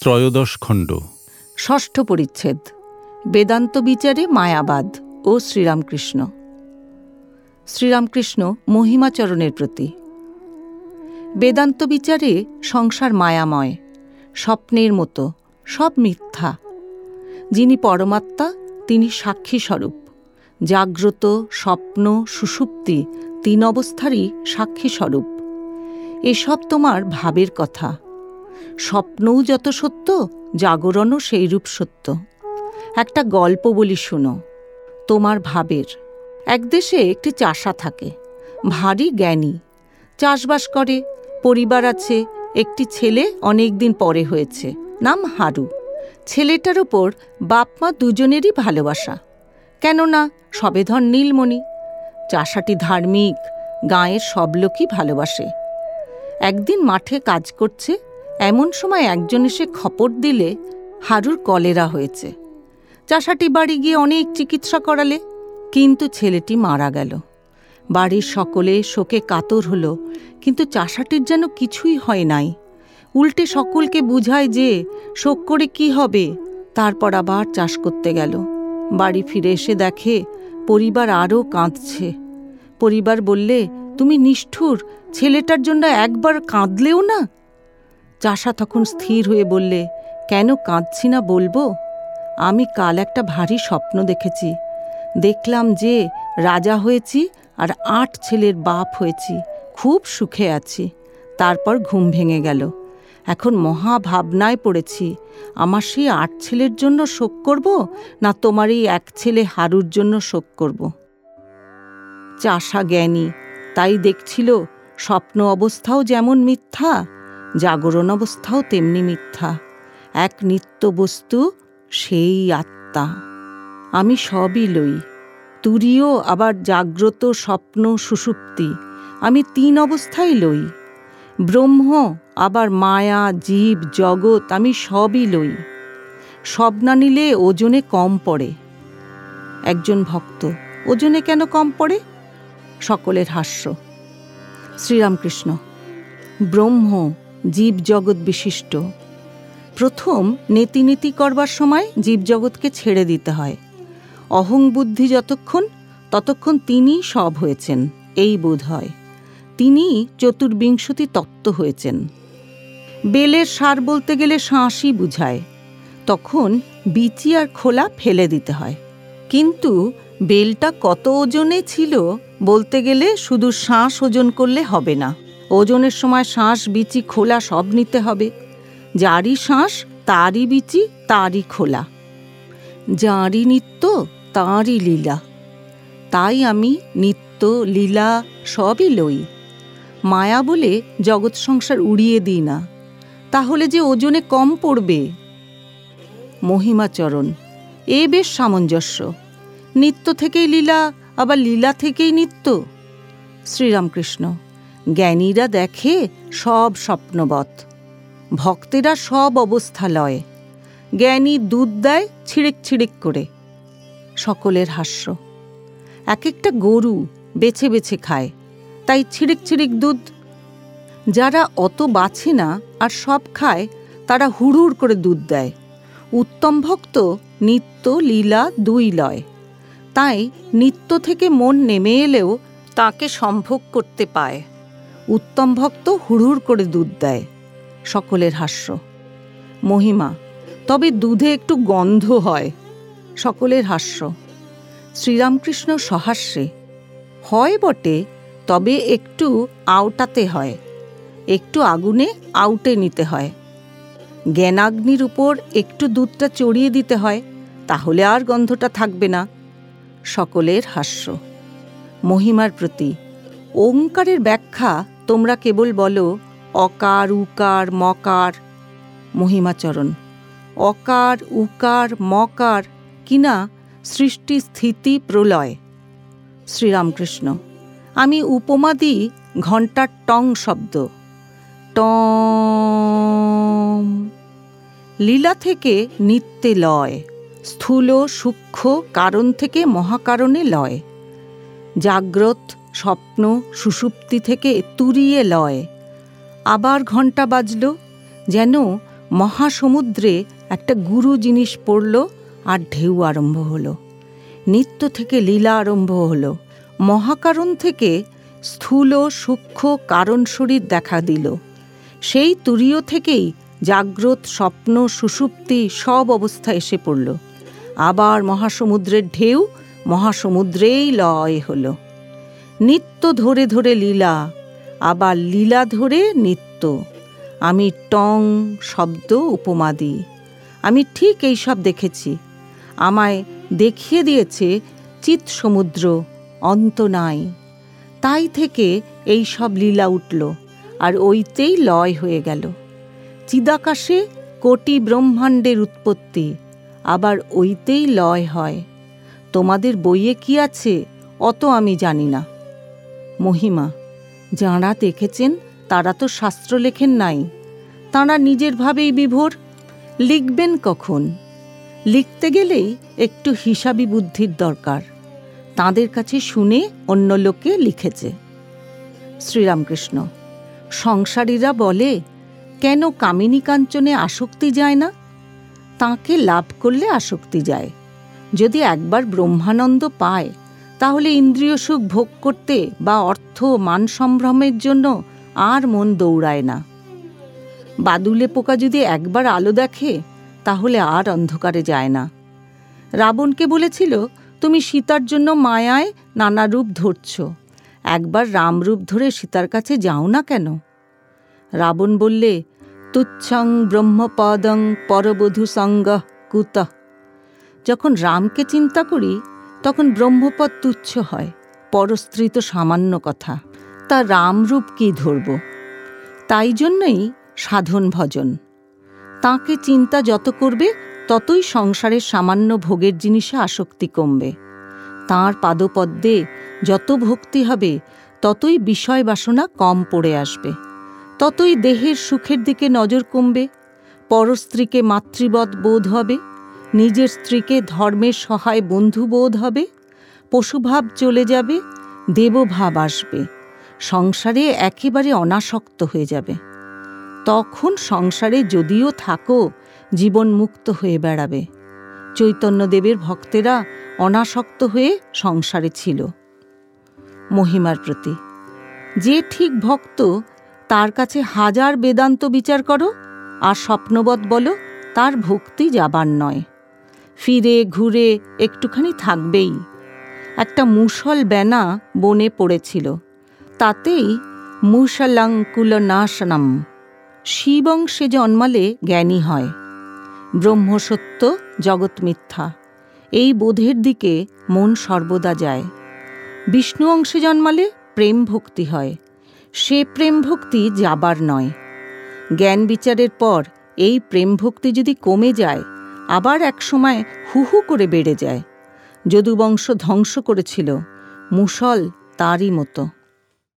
ত্রয়োদশ খণ্ড। ষষ্ঠ পরিচ্ছেদ, বেদান্ত বিচারে মায়াবাদ ও শ্রীরামকৃষ্ণ। শ্রীরামকৃষ্ণ মহিমাচরণের প্রতি। বেদান্ত বিচারে সংসার মায়াময়, স্বপ্নের মতো, সব মিথ্যা। যিনি পরমাত্মা, তিনি সাক্ষী স্বরূপ। জাগ্রত, স্বপ্ন, সুষুপ্তি, তিন অবস্থারই সাক্ষী স্বরূপ। এসব তোমার ভাবের কথা। স্বপ্নও যত সত্য, জাগরণও সেইরূপ সত্য। একটা গল্প বলি শুনো, তোমার ভাবের। এক দেশে একটি চাষা থাকে, ভারী জ্ঞানী। চাষবাস করে, পরিবার আছে, একটি ছেলে অনেক দিন পরে হয়েছে, নাম হারু। ছেলেটার ওপর বাপ মা দুজনেরই ভালোবাসা। কেননা সবেধন নীলমণি। চাষাটি ধার্মিক, গাঁয়ের সব লোকই ভালোবাসে। একদিন মাঠে কাজ করছে এমন সময় একজন এসে খপর দিলে হারুর কলেরা হয়েছে। চাষাটি বাড়ি গিয়ে অনেক চিকিৎসা করালে, কিন্তু ছেলেটি মারা গেল। বাড়ির সকলে শোকে কাতর হলো, কিন্তু চাষাটির যেন কিছুই হয় নাই। উল্টে সকলকে বুঝায় যে শোক করে কি হবে, তারপর আবার চাষ করতে গেল। বাড়ি ফিরে এসে দেখে পরিবার আরও কাঁদছে। পরিবার বললে, তুমি নিষ্ঠুর, ছেলেটার জন্য একবার কাঁদলেও না? চাষা তখন স্থির হয়ে বললে, কেন কাঁদছি না বলব? আমি কাল একটা ভারী স্বপ্ন দেখেছি। দেখলাম যে রাজা হয়েছি আর আট ছেলের বাপ হয়েছি, খুব সুখে আছি। তারপর ঘুম ভেঙে গেল। এখন মহা ভাবনায় পড়েছি, আমার সেই আট ছেলের জন্য শোক করব না তোমার এই এক ছেলে হারুর জন্য শোক করব? চাষা জ্ঞানী, তাই দেখছিল স্বপ্ন অবস্থাও যেমন মিথ্যা জাগরণ অবস্থাও তেমনি মিথ্যা। এক নিত্য বস্তু সেই আত্মা। আমি সবই লই। তুরিও আবার জাগ্রত স্বপ্ন সুষুপ্তি। আমি তিন অবস্থায় লই। ব্রহ্ম আবার মায়া, জীব, জগৎ আমি সবই লই। সব না নিলে ওজনে কম পড়ে। একজন ভক্ত, ওজনে কেন কম পড়ে? সকলের হাস্য। শ্রীরামকৃষ্ণ, ব্রহ্ম জীব জগৎ বিশিষ্ট। প্রথম নেতিনীতি করবার সময় জীবজগৎকে ছেড়ে দিতে হয়। অহং বুদ্ধি যতক্ষণ, ততক্ষণ তিনি সব হয়েছেন, এই বোধ হয়। তিনি চতুর্বিংশতি তত্ত্ব হয়েছেন। বেলের সার বলতে গেলে শাঁসই বুঝায়। তখন বিচি আর খোলা ফেলে দিতে হয়। কিন্তু বেলটা কত ওজনে ছিল বলতে গেলে শুধু শ্বাস ওজন করলে হবে না। ওজনের সময় শ্বাস, বিচি, খোলা সব নিতে হবে। যারই শ্বাস, তারই বিচি, তারই খোলা। যাঁরই নিত্য, তাঁরই লীলা। তাই আমি নিত্য, লীলা সবই লই। মায়া বলে জগৎ সংসার উড়িয়ে দিই না। তাহলে যে ওজনে কম পড়বে? মহিমাচরণ। এ বেশ সামঞ্জস্য। নিত্য থেকেই লীলা, আবার লীলা থেকেই নিত্য? শ্রীরামকৃষ্ণ। জ্ঞানীরা দেখে সব স্বপ্নবৎ। ভক্তেরা সব অবস্থা লয়। জ্ঞানী দুধ দেয় ছিড়িক ছিড়িক করে। সকলের হাস্য। এক একটা গরু বেছে বেছে খায়। তাই ছিড়িক ছিড়িক দুধ। যারা অত বাছে না আর সব খায়, তারা হুড়হুড় করে দুধ দেয়। উত্তম ভক্ত নিত্য লীলা দুই লয়। তাই নিত্য থেকে মন নেমে এলেও তাকে সম্ভোগ করতে পায়। উত্তম ভক্ত হুড়হুড় করে দুধ দেয়। সকলের হাস্য। মহিমা, তবে দুধে একটু গন্ধ হয়। সকলের হাস্য। শ্রীরামকৃষ্ণ সহাস্যে। হয় বটে, তবে একটু আউটাতে হয়। একটু আগুনে আউটে নিতে হয়। জ্ঞানাগ্নির উপর একটু দুধটা চড়িয়ে দিতে হয়, তাহলে আর গন্ধটা থাকবে না। সকলের হাস্য। মহিমার প্রতি, ওঙ্কারের ব্যাখ্যা তোমরা কেবল বলো, অকার, উকার, মকার, মহিমাচরণ। অকার, উকার, মকার, কিনা সৃষ্টি, স্থিতি, প্রলয়। শ্রীরামকৃষ্ণ, আমি উপমা দিই ঘণ্টার টং শব্দ। টম লীলা থেকে নিত্যে লয়, স্থূল, সূক্ষ্ম কারণ থেকে মহাকারণে লয়। জাগ্রত স্বপ্ন সুষুপ্তি থেকে তুরিয়ে লয়। আবার ঘণ্টা বাজল, যেন মহাসমুদ্রে একটা গুরু জিনিস পড়ল আর ঢেউ আরম্ভ হলো। নিত্য থেকে লীলা আরম্ভ হলো। মহাকারণ থেকে স্থূল, সূক্ষ্ম কারণ শরীর দেখা দিল। সেই তুরীয় থেকেই জাগ্রত স্বপ্ন, সুষুপ্তি সব অবস্থা এসে পড়ল। আবার মহাসমুদ্রের ঢেউ মহাসমুদ্রেই লয় হল। নিত্য ধরে ধরে লীলা, আবার লীলা ধরে নিত্য। আমি টং শব্দ উপমা দিই আমি ঠিক এই সব দেখেছি। আমায় দেখিয়ে দিয়েছে চিত সমুদ্র অন্ত নাই। তাই থেকে এই সব লীলা উঠল, আর ওইতেই লয় হয়ে গেল। চিদাকাশে কোটি ব্রহ্মাণ্ডের উৎপত্তি, আবার ওইতেই লয় হয়। তোমাদের বইয়ে কি আছে অত আমি জানি না। মহিমা। যাঁরা দেখেছেন, তারা তো শাস্ত্র লেখেন নাই। তাঁরা নিজের ভাবেই বিভোর। লিখবেন কখন? লিখতে গেলেই একটু হিসাবি বুদ্ধির দরকার। তাদের কাছে শুনে অন্য লোকে লিখেছে। শ্রীরামকৃষ্ণ, সংসারীরা বলে, কেন কামিনী কাঞ্চনে আসক্তি যায় না? তাকে লাভ করলে আসক্তি যায়। যদি একবার ব্রহ্মানন্দ পায় তাহলে ইন্দ্রিয় সুখ ভোগ করতে বা অর্থ মান সম্ভ্রমের জন্য আর মন দৌড়ায় না। বাদুলে পোকা যদি একবার আলো দেখে, তাহলে আর অন্ধকারে যায় না। রাবণকে বলেছিল, তুমি সীতার জন্য মায়ায় নানা রূপ ধরছ। একবার রামরূপ ধরে সীতার কাছে যাও না কেন? রাবণ বললে, তুচ্ছং ব্রহ্মপদং পরবধূ সঙ্গ কুত। যখন রামকে চিন্তা করি তখন ব্রহ্মপদ তুচ্ছ হয় পরস্ত্রী তো সামান্য কথা, তা রামরূপ কি ধরব? তাই জন্যই সাধন ভজন। তাকে চিন্তা যত করবে, ততই সংসারের সামান্য ভোগের জিনিসে আসক্তি কমবে। তাঁর পাদপদ্মে যত ভক্তি হবে, ততই বিষয় বাসনা কম পড়ে আসবে। ততই দেহের সুখের দিকে নজর কমবে। পরস্ত্রীকে মাতৃবৎ বোধ হবে। নিজের স্ত্রীকে ধর্মের সহায় বন্ধু বোধ হবে, পশুভাব চলে যাবে, দেবভাব আসবে, সংসারে একেবারে অনাসক্ত হয়ে যাবে। তখন সংসারে যদিও থাকো, জীবন মুক্ত হয়ে বেড়াবে। চৈতন্যদেবের ভক্তেরা অনাসক্ত হয়ে সংসারে ছিল। মহিমার প্রতি, যে ঠিক ভক্ত, তার কাছে হাজার বেদান্ত বিচার করো, আর স্বপ্নবৎ বলো, তার ভক্তি যাবার নয়। ফিরে, ঘুরে একটুখানি থাকবেই। একটা মুসল বেনা বনে পড়েছিল। তাতেই মুসলাঙ্কুলনাশনম শিবংশে জন্মালে জ্ঞানী হয়। ব্রহ্মসত্য, জগৎ মিথ্যা, এই বোধের দিকে মন সর্বদা যায়। বিষ্ণু অংশে জন্মালে প্রেম ভক্তি হয়, সে প্রেম ভক্তি যাবার নয়। জ্ঞান বিচারের পর এই প্রেম ভক্তি যদি কমে যায় আবার এক সময় হু করে বেড়ে যায়। যদুবংশ ধ্বংস করেছিল। মুসল তারই মতো।